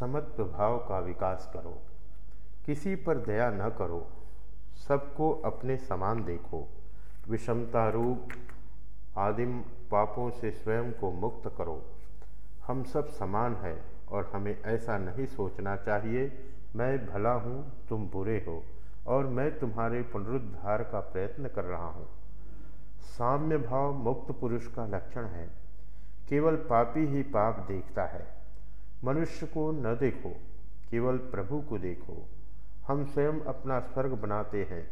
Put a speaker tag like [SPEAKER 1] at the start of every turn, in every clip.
[SPEAKER 1] समत्व भाव का विकास करो। किसी पर दया न करो। सबको अपने समान देखो। विषमता रूप आदिम पापों से स्वयं को मुक्त करो। हम सब समान हैं और हमें ऐसा नहीं सोचना चाहिए, मैं भला हूँ, तुम बुरे हो और मैं तुम्हारे पुनरुद्धार का प्रयत्न कर रहा हूँ। साम्य भाव मुक्त पुरुष का लक्षण है। केवल पापी ही पाप देखता है। मनुष्य को न देखो, केवल प्रभु को देखो। हम स्वयं अपना स्वर्ग बनाते हैं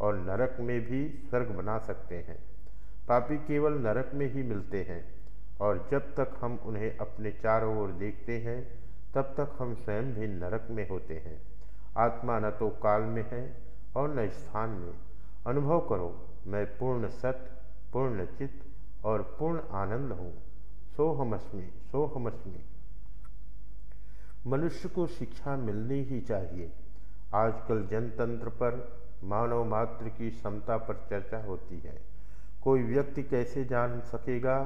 [SPEAKER 1] और नरक में भी स्वर्ग बना सकते हैं। पापी केवल नरक में ही मिलते हैं और जब तक हम उन्हें अपने चारों ओर देखते हैं, तब तक हम स्वयं भी नरक में होते हैं। आत्मा न तो काल में है और न स्थान में। अनुभव करो, मैं पूर्ण सत्य, पूर्ण चित्त और पूर्ण आनंद हूँ। सोहमस्मी सोहमस्मी। मनुष्य को शिक्षा मिलनी ही चाहिए। आजकल जनतंत्र पर, मानव मात्र की क्षमता पर चर्चा होती है। कोई व्यक्ति कैसे जान सकेगा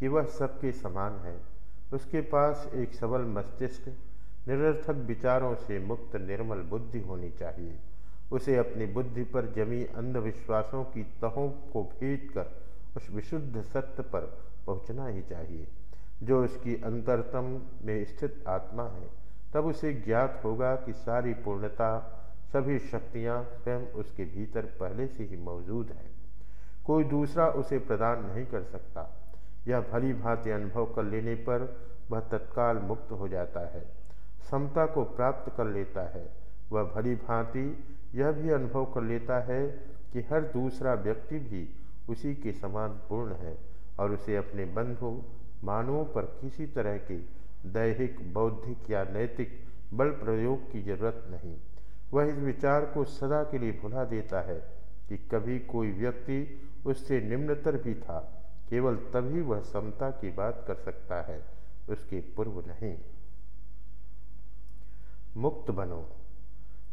[SPEAKER 1] कि वह सबके समान है? उसके पास एक सबल मस्तिष्क, निरर्थक विचारों से मुक्त निर्मल बुद्धि होनी चाहिए। उसे अपनी बुद्धि पर जमी अंधविश्वासों की तहों को भेज कर उस विशुद्ध सत्य पर पहुँचना ही चाहिए। जो उसकी अंतरतम में स्थित आत्मा है, तब उसे ज्ञात होगा कि सारी पूर्णता, सभी शक्तियाँ स्वयं उसके भीतर पहले से ही मौजूद है। कोई दूसरा उसे प्रदान नहीं कर सकता। यह भली भांति अनुभव कर लेने पर वह तत्काल मुक्त हो जाता है, समता को प्राप्त कर लेता है। वह भली भांति यह भी अनुभव कर लेता है कि हर दूसरा व्यक्ति भी उसी के समान पूर्ण है और उसे अपने बंधु मानवों पर किसी तरह के दैहिक, बौद्धिक या नैतिक बल प्रयोग की ज़रूरत नहीं। वह इस विचार को सदा के लिए भुला देता है कि कभी कोई व्यक्ति उससे निम्नतर भी था, केवल तभी वह समता की बात कर सकता है, उसके पूर्व नहीं। मुक्त बनो।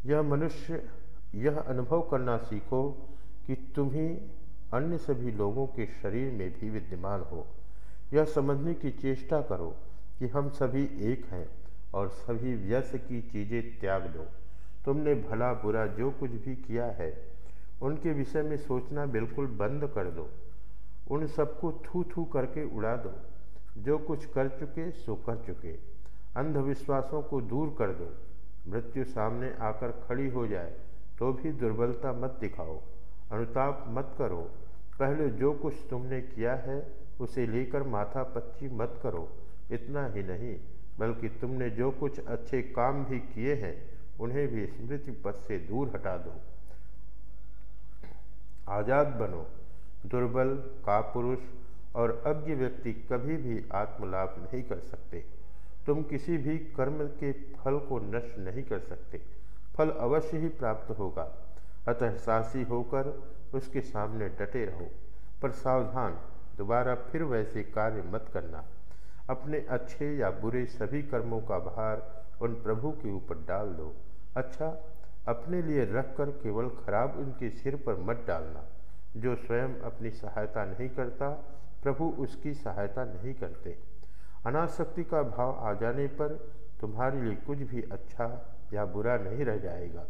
[SPEAKER 1] यह मनुष्य, यह अनुभव करना सीखो कि तुम ही अन्य सभी लोगों के शरीर में भी विद्यमान हो। यह समझने की चेष्टा करो कि हम सभी एक हैं और सभी व्यस की चीज़ें त्याग दो। तुमने भला बुरा जो कुछ भी किया है, उनके विषय में सोचना बिल्कुल बंद कर दो। उन सबको थू थू करके उड़ा दो। जो कुछ कर चुके, सो कर चुके। अंधविश्वासों को दूर कर दो। मृत्यु सामने आकर खड़ी हो जाए तो भी दुर्बलता मत दिखाओ। अनुताप मत करो। पहले जो कुछ तुमने किया है उसे लेकर माथा पच्ची मत करो, इतना ही नहीं, बल्कि तुमने जो कुछ अच्छे काम भी किए हैं, उन्हें भी स्मृति पथ से दूर हटा दो। आज़ाद बनो, दुर्बल, कापुरुष और अज्ञ व्यक्ति कभी भी आत्मलाभ नहीं कर सकते। तुम किसी भी कर्म के फल को नष्ट नहीं कर सकते। फल अवश्य ही प्राप्त होगा। अतः साहसी होकर उसके सामने डटे रहो। पर सावधान दोबारा फिर वैसे कार्य मत करना। अपने अच्छे या बुरे सभी कर्मों का भार उन प्रभु के ऊपर डाल दो। अच्छा अपने लिए रख कर केवल खराब उनके सिर पर मत डालना। जो स्वयं अपनी सहायता नहीं करता, प्रभु उसकी सहायता नहीं करते। अनासक्ति का भाव आ जाने पर तुम्हारे लिए कुछ भी अच्छा या बुरा नहीं रह जाएगा।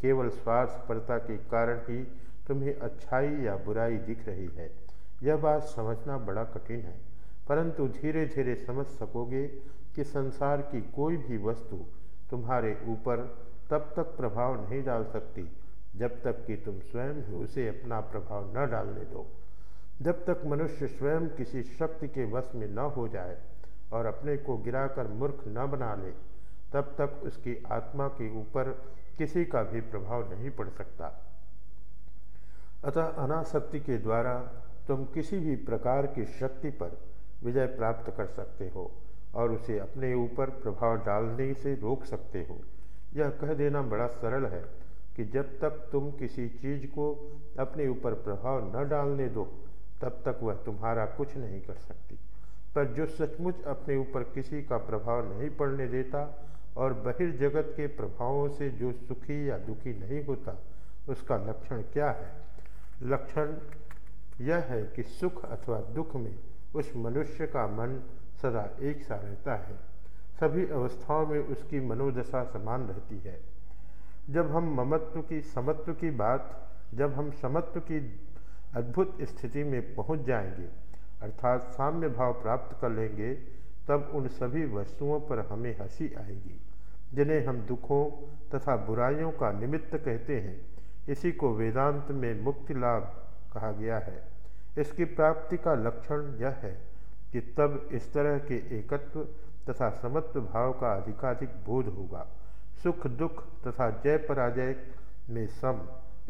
[SPEAKER 1] केवल स्वार्थपरता के कारण ही तुम्हें अच्छाई या बुराई दिख रही है। यह बात समझना बड़ा कठिन है, परंतु धीरे धीरे समझ सकोगे कि संसार की कोई भी वस्तु तुम्हारे ऊपर तब तक प्रभाव नहीं डाल सकती, जब तक कि तुम स्वयं ही उसे अपना प्रभाव न डालने दो। जब तक मनुष्य स्वयं किसी शक्ति के वश में न हो जाए और अपने को गिराकर मूर्ख न बना ले, तब तक उसकी आत्मा के ऊपर किसी का भी प्रभाव नहीं पड़ सकता। अतः अनासक्ति के द्वारा तुम किसी भी प्रकार की शक्ति पर विजय प्राप्त कर सकते हो और उसे अपने ऊपर प्रभाव डालने से रोक सकते हो। यह कह देना बड़ा सरल है कि जब तक तुम किसी चीज़ को अपने ऊपर प्रभाव न डालने दो, तब तक वह तुम्हारा कुछ नहीं कर सकती। पर जो सचमुच अपने ऊपर किसी का प्रभाव नहीं पड़ने देता और बहिर्जगत के प्रभावों से जो सुखी या दुखी नहीं होता, उसका लक्षण क्या है? लक्षण यह है कि सुख अथवा दुख में उस मनुष्य का मन सदा एक सा रहता है। सभी अवस्थाओं में उसकी मनोदशा समान रहती है। जब हम ममत्व की, समत्व की बात, जब हम समत्व की अद्भुत स्थिति में पहुँच जाएँगे, अर्थात साम्य भाव प्राप्त कर लेंगे, तब उन सभी वस्तुओं पर हमें हँसी आएगी, जिन्हें हम दुखों तथा बुराइयों का निमित्त कहते हैं। इसी को वेदांत में मुक्ति लाभ कहा गया है। इसकी प्राप्ति का लक्षण यह है कि तब इस तरह के एकत्व तथा समत्व भाव का अधिकाधिक बोध होगा। सुख दुख तथा जय पराजय में सम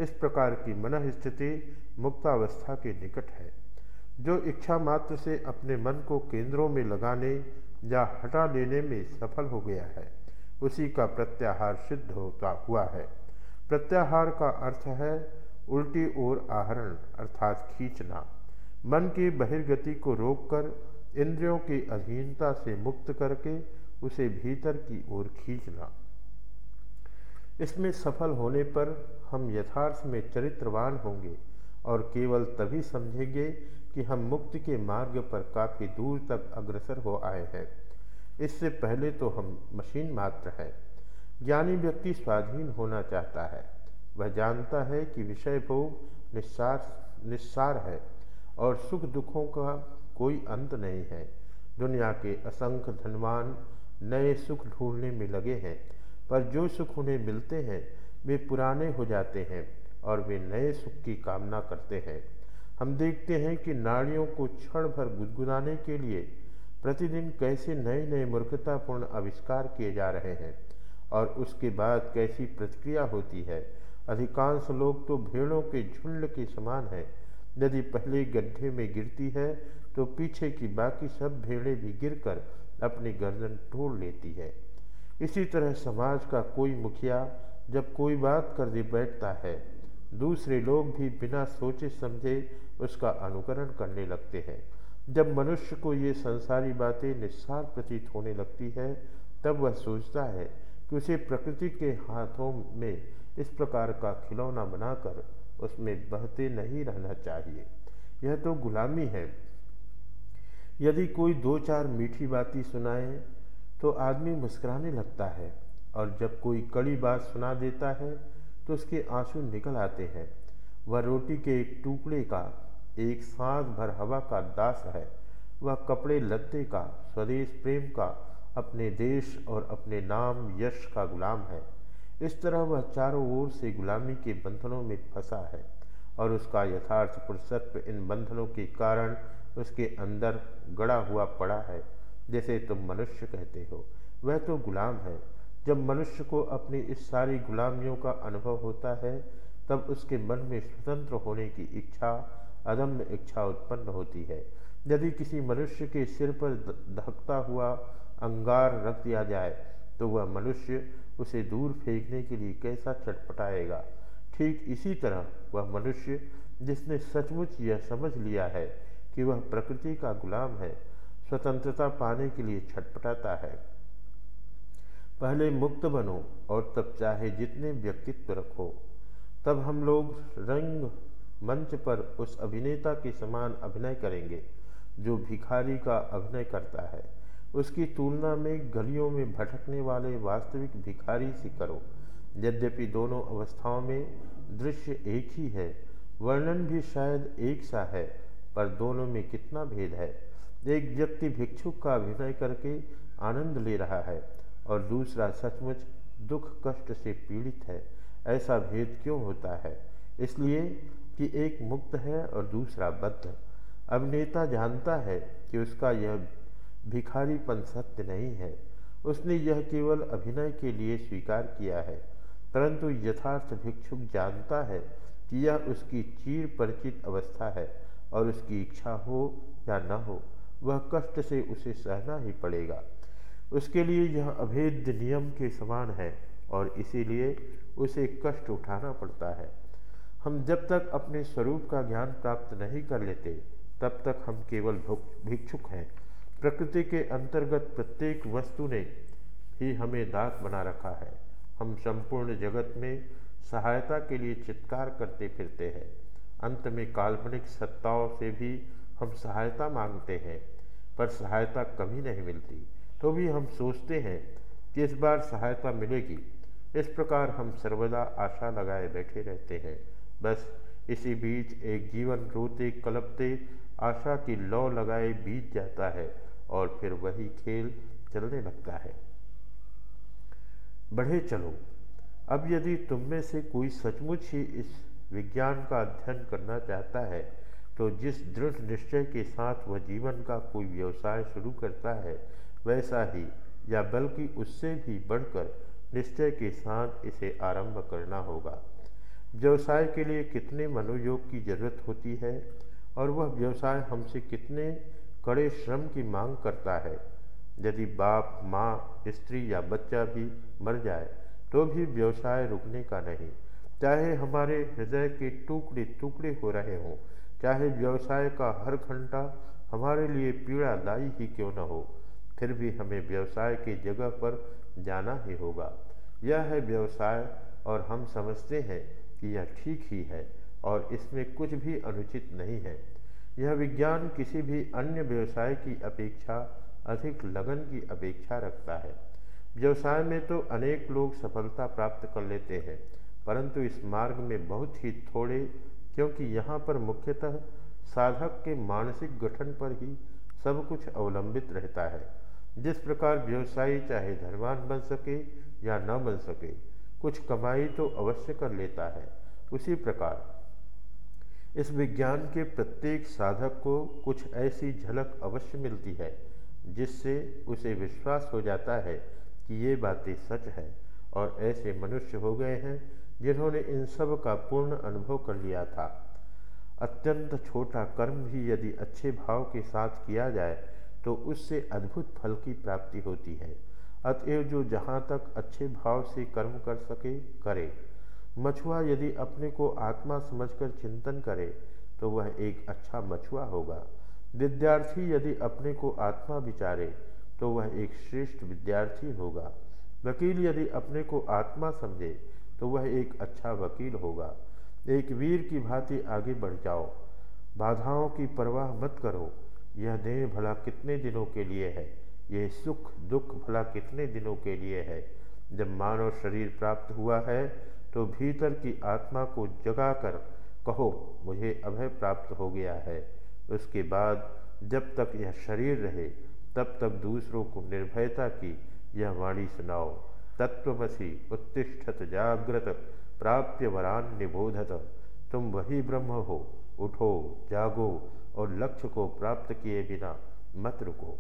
[SPEAKER 1] इस प्रकार की मन स्थिति मुक्तावस्था के निकट है। जो इच्छा मात्र से अपने मन को केंद्रों में लगाने या हटा लेने में सफल हो गया है, उसी का प्रत्याहार सिद्ध होता हुआ है। प्रत्याहार का अर्थ है उल्टी ओर आहरण, अर्थात खींचना। मन की बहिर्गति को रोककर, इंद्रियों की अधीनता से मुक्त करके उसे भीतर की ओर खींचना। इसमें सफल होने पर हम यथार्थ में चरित्रवान होंगे और केवल तभी समझेंगे कि हम मुक्ति के मार्ग पर काफ़ी दूर तक अग्रसर हो आए हैं। इससे पहले तो हम मशीन मात्र हैं। ज्ञानी व्यक्ति स्वाधीन होना चाहता है। वह जानता है कि विषय भोग निस्सार निस्सार है और सुख दुखों का कोई अंत नहीं है। दुनिया के असंख्य धनवान नए सुख ढूँढने में लगे हैं, पर जो सुख उन्हें मिलते हैं, वे पुराने हो जाते हैं और वे नए सुख की कामना करते हैं। हम देखते हैं कि नाड़ियों को क्षण भर गुदगुदाने के लिए प्रतिदिन कैसे नए नए मूर्खतापूर्ण आविष्कार किए जा रहे हैं और उसके बाद कैसी प्रतिक्रिया होती है। अधिकांश लोग तो भेड़ों के झुंड के समान है। यदि पहले गड्ढे में गिरती है तो पीछे की बाकी सब भेड़ें भी गिरकर अपनी गर्दन तोड़ लेती है। इसी तरह समाज का कोई मुखिया जब कोई बात कर दे बैठता है, दूसरे लोग भी बिना सोचे समझे उसका अनुकरण करने लगते हैं। जब मनुष्य को ये संसारी बातें निस्सार प्रतीत होने लगती है, तब वह सोचता है कि उसे प्रकृति के हाथों में इस प्रकार का खिलौना बनाकर उसमें बहते नहीं रहना चाहिए। यह तो गुलामी है। यदि कोई दो चार मीठी बातें सुनाए तो आदमी मुस्कुराने लगता है और जब कोई कड़ी बात सुना देता है तो उसके आँसू निकल आते हैं। वह रोटी के एक टुकड़े का, एक सांस भर हवा का दास है। वह कपड़े लत्ते का, स्वदेश प्रेम का अपने देश और अपने नाम यश का गुलाम है। इस तरह वह चारों ओर से गुलामी के बंधनों में फंसा है और उसका यथार्थ पुरुषत्व इन बंधनों के कारण उसके अंदर गड़ा हुआ पड़ा है, जैसे तुम मनुष्य कहते हो। वह तो गुलाम है। जब मनुष्य को अपनी इस सारी गुलामियों का अनुभव होता है, तब उसके मन में स्वतंत्र होने की इच्छा, अदम्य इच्छा उत्पन्न होती है। यदि किसी मनुष्य के सिर पर धकता हुआ अंगार रख दिया जाए तो वह मनुष्य उसे दूर फेंकने के लिए कैसा छटपटाएगा ठीक इसी तरह वह मनुष्य, जिसने सचमुच यह समझ लिया है कि वह प्रकृति का गुलाम है, स्वतंत्रता पाने के लिए छटपटाता है। पहले मुक्त बनो और तब चाहे जितने व्यक्तित्व रखो। तब हम लोग रंग मंच पर उस अभिनेता के समान अभिनय करेंगे, जो भिखारी का अभिनय करता है। उसकी तुलना में गलियों में भटकने वाले वास्तविक भिखारी से करो। यद्यपि दोनों अवस्थाओं में दृश्य एक ही है, वर्णन भी शायद एक सा है, पर दोनों में कितना भेद है? एक व्यक्ति भिक्षुक का अभिनय करके आनंद ले रहा है और दूसरा सचमुच दुख कष्ट से पीड़ित है। ऐसा भेद क्यों होता है? इसलिए कि एक मुक्त है और दूसरा बद्ध। अभिनेता जानता है कि उसका यह भिखारीपन सत्य नहीं है। उसने यह केवल अभिनय के लिए स्वीकार किया है, परंतु यथार्थ भिक्षुक जानता है कि यह उसकी चीर परिचित अवस्था है और उसकी इच्छा हो या न हो, वह कष्ट से उसे सहना ही पड़ेगा। उसके लिए यह अभेद्य नियम के समान है और इसीलिए उसे कष्ट उठाना पड़ता है। हम जब तक अपने स्वरूप का ज्ञान प्राप्त नहीं कर लेते, तब तक हम केवल भिक्षुक हैं। प्रकृति के अंतर्गत प्रत्येक वस्तु ने ही हमें दास बना रखा है। हम संपूर्ण जगत में सहायता के लिए चित्कार करते फिरते हैं। अंत में काल्पनिक सत्ताओं से भी हम सहायता मांगते हैं, पर सहायता कभी नहीं मिलती। तो भी हम सोचते हैं कि इस बार सहायता मिलेगी? इस प्रकार हम सर्वदा आशा लगाए बैठे रहते हैं। बस इसी बीच एक जीवन रोते कलपते आशा की लौ लगाए बीत जाता है। और फिर वही खेल चलने लगता है। बढ़े चलो। अब यदि तुम में से कोई सचमुच ही इस विज्ञान का अध्ययन करना चाहता है तो जिस दृढ़ निश्चय के साथ वह जीवन का कोई व्यवसाय शुरू करता है, वैसा ही, या बल्कि उससे भी बढ़कर निश्चय के साथ इसे आरंभ करना होगा। व्यवसाय के लिए कितने मनोयोग की ज़रूरत होती है, और वह व्यवसाय हमसे कितने कड़े श्रम की मांग करता है। यदि बाप, माँ, स्त्री या बच्चा भी मर जाए तो भी व्यवसाय रुकने का नहीं। चाहे हमारे हृदय के टुकड़े टुकड़े हो रहे हों, चाहे व्यवसाय का हर घंटा हमारे लिए पीड़ादायी ही क्यों न हो, फिर भी हमें व्यवसाय की जगह पर जाना ही होगा। यह है व्यवसाय, और हम समझते हैं कि यह ठीक ही है, और इसमें कुछ भी अनुचित नहीं है। यह विज्ञान किसी भी अन्य व्यवसाय की अपेक्षा अधिक लगन की अपेक्षा रखता है। व्यवसाय में तो अनेक लोग सफलता प्राप्त कर लेते हैं, परंतु इस मार्ग में बहुत ही थोड़े, क्योंकि यहाँ पर मुख्यतः साधक के मानसिक गठन पर ही सब कुछ अवलंबित रहता है। जिस प्रकार व्यवसायी चाहे धनवान बन सके या न बन सके, कुछ कमाई तो अवश्य कर लेता है। उसी प्रकार इस विज्ञान के प्रत्येक साधक को कुछ ऐसी झलक अवश्य मिलती है, जिससे उसे विश्वास हो जाता है कि ये बातें सच है और ऐसे मनुष्य हो गए हैं जिन्होंने इन सब का पूर्ण अनुभव कर लिया था। अत्यंत छोटा कर्म भी यदि अच्छे भाव के साथ किया जाए तो उससे अद्भुत फल की प्राप्ति होती है। अतएव जो जहाँ तक अच्छे भाव से कर्म कर सके, करे। मछुआ यदि अपने को आत्मा समझकर चिंतन करे तो वह एक अच्छा मछुआ होगा। विद्यार्थी यदि अपने को आत्मा विचारे तो वह एक श्रेष्ठ विद्यार्थी होगा। वकील यदि अपने को आत्मा समझे तो वह एक अच्छा वकील होगा। एक वीर की भांति आगे बढ़ जाओ। बाधाओं की परवाह मत करो। यह देह भला कितने दिनों के लिए है? यह सुख दुख भला कितने दिनों के लिए है? जब मानव शरीर प्राप्त हुआ है तो भीतर की आत्मा को जगाकर कहो, मुझे अभय प्राप्त हो गया है। उसके बाद जब तक यह शरीर रहे, तब तक दूसरों को निर्भयता की यह वाणी सुनाओ। तत्वमसी उत्तिष्ठत जागृत प्राप्य वरान निबोधत। तुम वही ब्रह्म हो। उठो, जागो और लक्ष्य को प्राप्त किए बिना मत रुको।